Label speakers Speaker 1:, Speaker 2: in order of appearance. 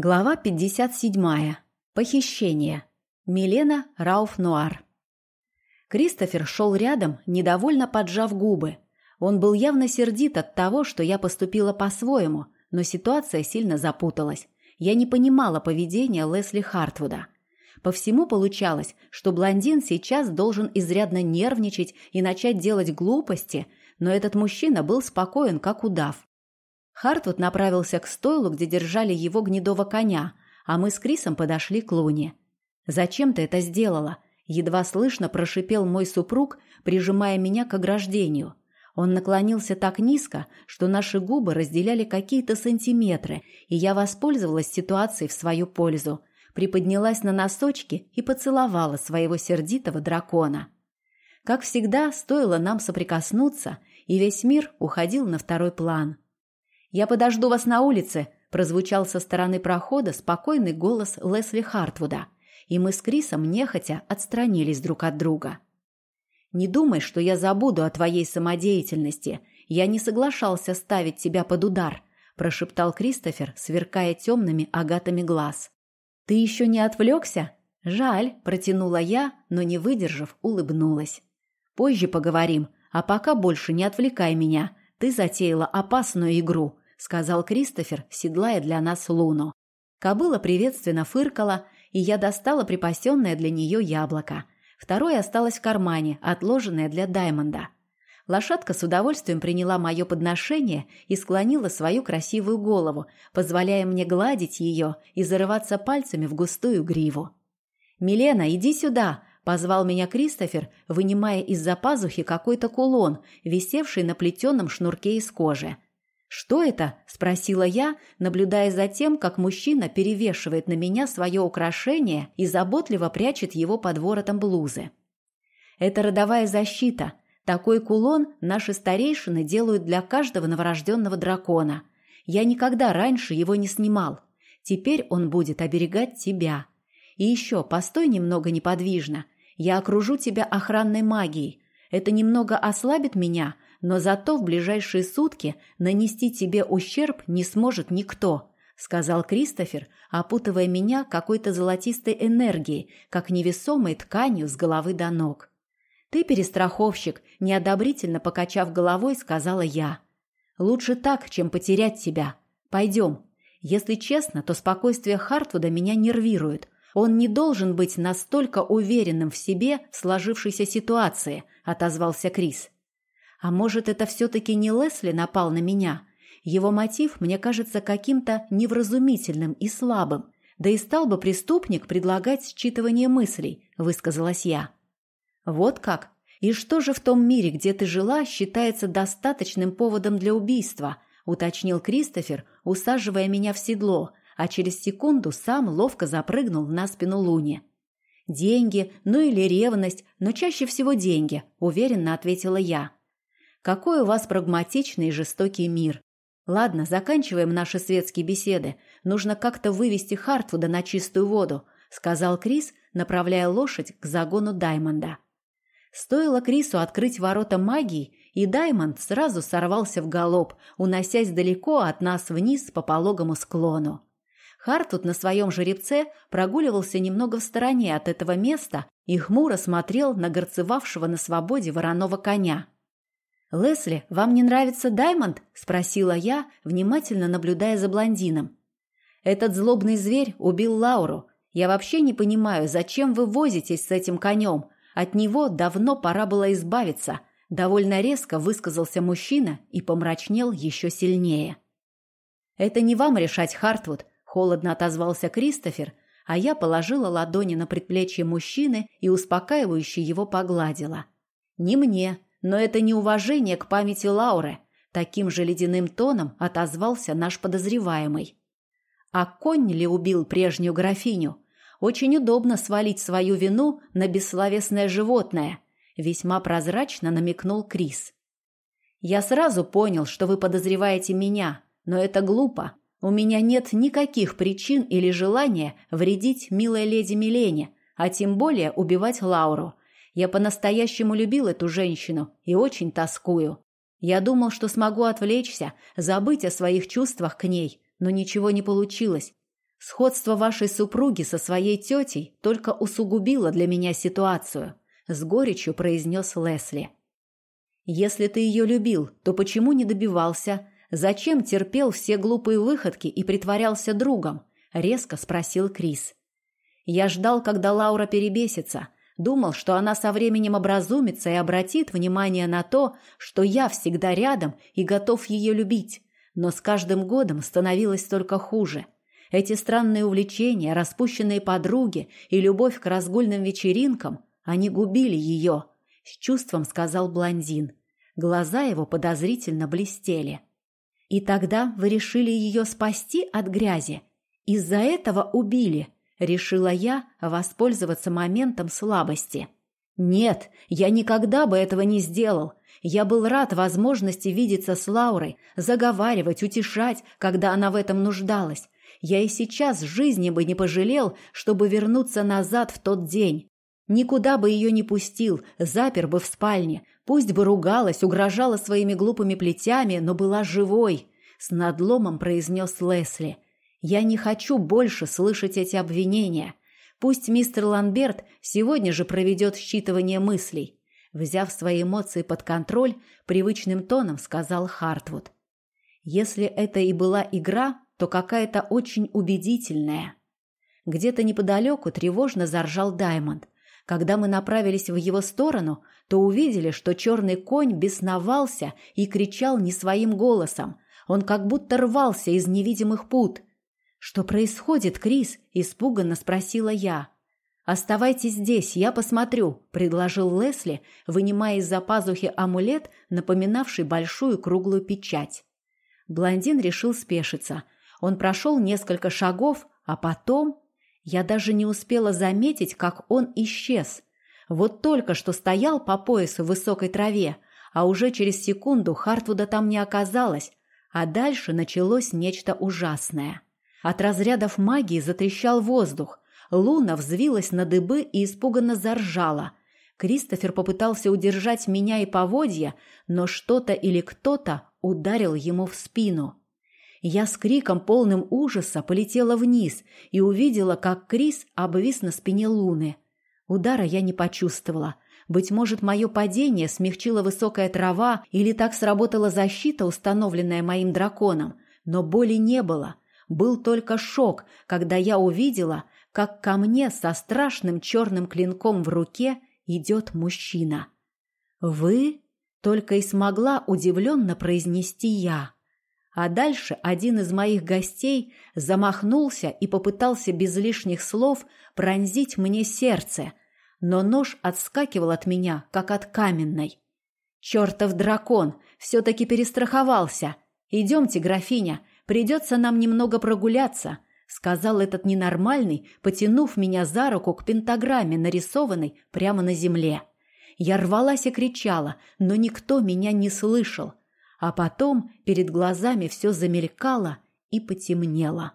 Speaker 1: Глава 57. Похищение. Милена Рауф-Нуар. Кристофер шел рядом, недовольно поджав губы. Он был явно сердит от того, что я поступила по-своему, но ситуация сильно запуталась. Я не понимала поведения Лесли Хартвуда. По всему получалось, что блондин сейчас должен изрядно нервничать и начать делать глупости, но этот мужчина был спокоен, как удав. Хартвуд направился к стойлу, где держали его гнедого коня, а мы с Крисом подошли к Луне. «Зачем ты это сделала?» Едва слышно прошипел мой супруг, прижимая меня к ограждению. Он наклонился так низко, что наши губы разделяли какие-то сантиметры, и я воспользовалась ситуацией в свою пользу. Приподнялась на носочки и поцеловала своего сердитого дракона. Как всегда, стоило нам соприкоснуться, и весь мир уходил на второй план. «Я подожду вас на улице», – прозвучал со стороны прохода спокойный голос Лесли Хартвуда, и мы с Крисом нехотя отстранились друг от друга. «Не думай, что я забуду о твоей самодеятельности. Я не соглашался ставить тебя под удар», – прошептал Кристофер, сверкая темными агатами глаз. «Ты еще не отвлекся?» «Жаль», – протянула я, но, не выдержав, улыбнулась. «Позже поговорим, а пока больше не отвлекай меня. Ты затеяла опасную игру сказал Кристофер, седлая для нас Луну. Кобыла приветственно фыркала, и я достала припасенное для нее яблоко. Второе осталось в кармане, отложенное для Даймонда. Лошадка с удовольствием приняла мое подношение и склонила свою красивую голову, позволяя мне гладить ее и зарываться пальцами в густую гриву. «Милена, иди сюда!» – позвал меня Кристофер, вынимая из-за пазухи какой-то кулон, висевший на плетеном шнурке из кожи. «Что это?» – спросила я, наблюдая за тем, как мужчина перевешивает на меня свое украшение и заботливо прячет его под воротом блузы. «Это родовая защита. Такой кулон наши старейшины делают для каждого новорожденного дракона. Я никогда раньше его не снимал. Теперь он будет оберегать тебя. И еще, постой немного неподвижно. Я окружу тебя охранной магией. Это немного ослабит меня – но зато в ближайшие сутки нанести тебе ущерб не сможет никто», — сказал Кристофер, опутывая меня какой-то золотистой энергией, как невесомой тканью с головы до ног. «Ты перестраховщик», — неодобрительно покачав головой, сказала я. «Лучше так, чем потерять тебя. Пойдем. Если честно, то спокойствие Хартвуда меня нервирует. Он не должен быть настолько уверенным в себе в сложившейся ситуации», — отозвался Крис. А может, это все-таки не Лесли напал на меня? Его мотив мне кажется каким-то невразумительным и слабым. Да и стал бы преступник предлагать считывание мыслей, высказалась я. Вот как? И что же в том мире, где ты жила, считается достаточным поводом для убийства? уточнил Кристофер, усаживая меня в седло, а через секунду сам ловко запрыгнул на спину Луни. «Деньги, ну или ревность, но чаще всего деньги», – уверенно ответила я. Какой у вас прагматичный и жестокий мир. Ладно, заканчиваем наши светские беседы. Нужно как-то вывести Хартвуда на чистую воду, сказал Крис, направляя лошадь к загону Даймонда. Стоило Крису открыть ворота магии, и Даймонд сразу сорвался в галоп, уносясь далеко от нас вниз по пологому склону. Хартвуд на своем жеребце прогуливался немного в стороне от этого места и хмуро смотрел на горцевавшего на свободе вороного коня. «Лесли, вам не нравится Даймонд?» – спросила я, внимательно наблюдая за блондином. «Этот злобный зверь убил Лауру. Я вообще не понимаю, зачем вы возитесь с этим конем. От него давно пора было избавиться». Довольно резко высказался мужчина и помрачнел еще сильнее. «Это не вам решать, Хартвуд», – холодно отозвался Кристофер, а я положила ладони на предплечье мужчины и успокаивающе его погладила. «Не мне», но это не уважение к памяти Лауры. Таким же ледяным тоном отозвался наш подозреваемый. А конь ли убил прежнюю графиню? Очень удобно свалить свою вину на бессловесное животное. Весьма прозрачно намекнул Крис. Я сразу понял, что вы подозреваете меня, но это глупо. У меня нет никаких причин или желания вредить милой леди Милене, а тем более убивать Лауру. Я по-настоящему любил эту женщину и очень тоскую. Я думал, что смогу отвлечься, забыть о своих чувствах к ней, но ничего не получилось. Сходство вашей супруги со своей тетей только усугубило для меня ситуацию, с горечью произнес Лесли. Если ты ее любил, то почему не добивался? Зачем терпел все глупые выходки и притворялся другом? резко спросил Крис. Я ждал, когда Лаура перебесится, думал, что она со временем образумится и обратит внимание на то, что я всегда рядом и готов ее любить. Но с каждым годом становилось только хуже. Эти странные увлечения, распущенные подруги и любовь к разгульным вечеринкам, они губили ее, с чувством сказал блондин. Глаза его подозрительно блестели. И тогда вы решили ее спасти от грязи? Из-за этого убили? Решила я воспользоваться моментом слабости. Нет, я никогда бы этого не сделал. Я был рад возможности видеться с Лаурой, заговаривать, утешать, когда она в этом нуждалась. Я и сейчас жизни бы не пожалел, чтобы вернуться назад в тот день. Никуда бы ее не пустил, запер бы в спальне. Пусть бы ругалась, угрожала своими глупыми плетями, но была живой. С надломом произнес Лесли. Я не хочу больше слышать эти обвинения. Пусть мистер Ланберт сегодня же проведет считывание мыслей. Взяв свои эмоции под контроль, привычным тоном сказал Хартвуд. Если это и была игра, то какая-то очень убедительная. Где-то неподалеку тревожно заржал Даймонд. Когда мы направились в его сторону, то увидели, что черный конь бесновался и кричал не своим голосом. Он как будто рвался из невидимых пут. «Что происходит, Крис?» – испуганно спросила я. «Оставайтесь здесь, я посмотрю», – предложил Лесли, вынимая из-за пазухи амулет, напоминавший большую круглую печать. Блондин решил спешиться – он прошел несколько шагов, а потом... Я даже не успела заметить, как он исчез. Вот только что стоял по поясу в высокой траве, а уже через секунду Хартвуда там не оказалось, а дальше началось нечто ужасное. От разрядов магии затрещал воздух, Луна взвилась на дыбы и испуганно заржала. Кристофер попытался удержать меня и поводья, но что-то или кто-то ударил ему в спину. Я с криком, полным ужаса, полетела вниз и увидела, как Крис обвис на спине Луны. Удара я не почувствовала. Быть может, мое падение смягчила высокая трава или так сработала защита, установленная моим драконом. Но боли не было. Был только шок, когда я увидела, как ко мне со страшным черным клинком в руке идет мужчина. «Вы?» — только и смогла удивленно произнести я. А дальше один из моих гостей замахнулся и попытался без лишних слов пронзить мне сердце, но нож отскакивал от меня, как от каменной. «Чертов дракон! Все-таки перестраховался! Идемте, графиня, придется нам немного прогуляться», — сказал этот ненормальный, потянув меня за руку к пентаграмме, нарисованной прямо на земле. Я рвалась и кричала, но никто меня не слышал. А потом перед глазами все замелькало и потемнело.